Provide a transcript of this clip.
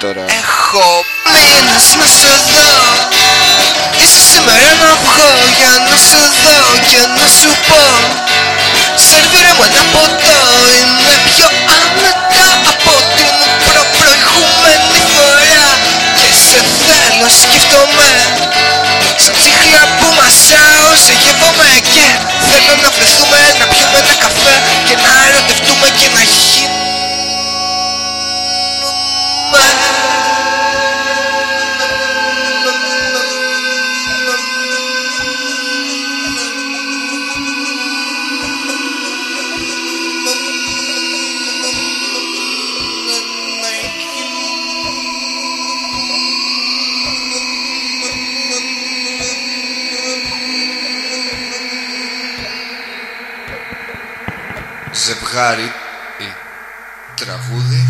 Τώρα. Έχω μήνες μες εδώ είσαι σήμερα να βγω για να σε δω και να σου πω. Σερβίρε μου ένα ποτό είναι πιο άνετα από την προ προηγούμενη φορά. Και σε θέλω σκέφτομαι. Ζευγάρι ή τραγούδι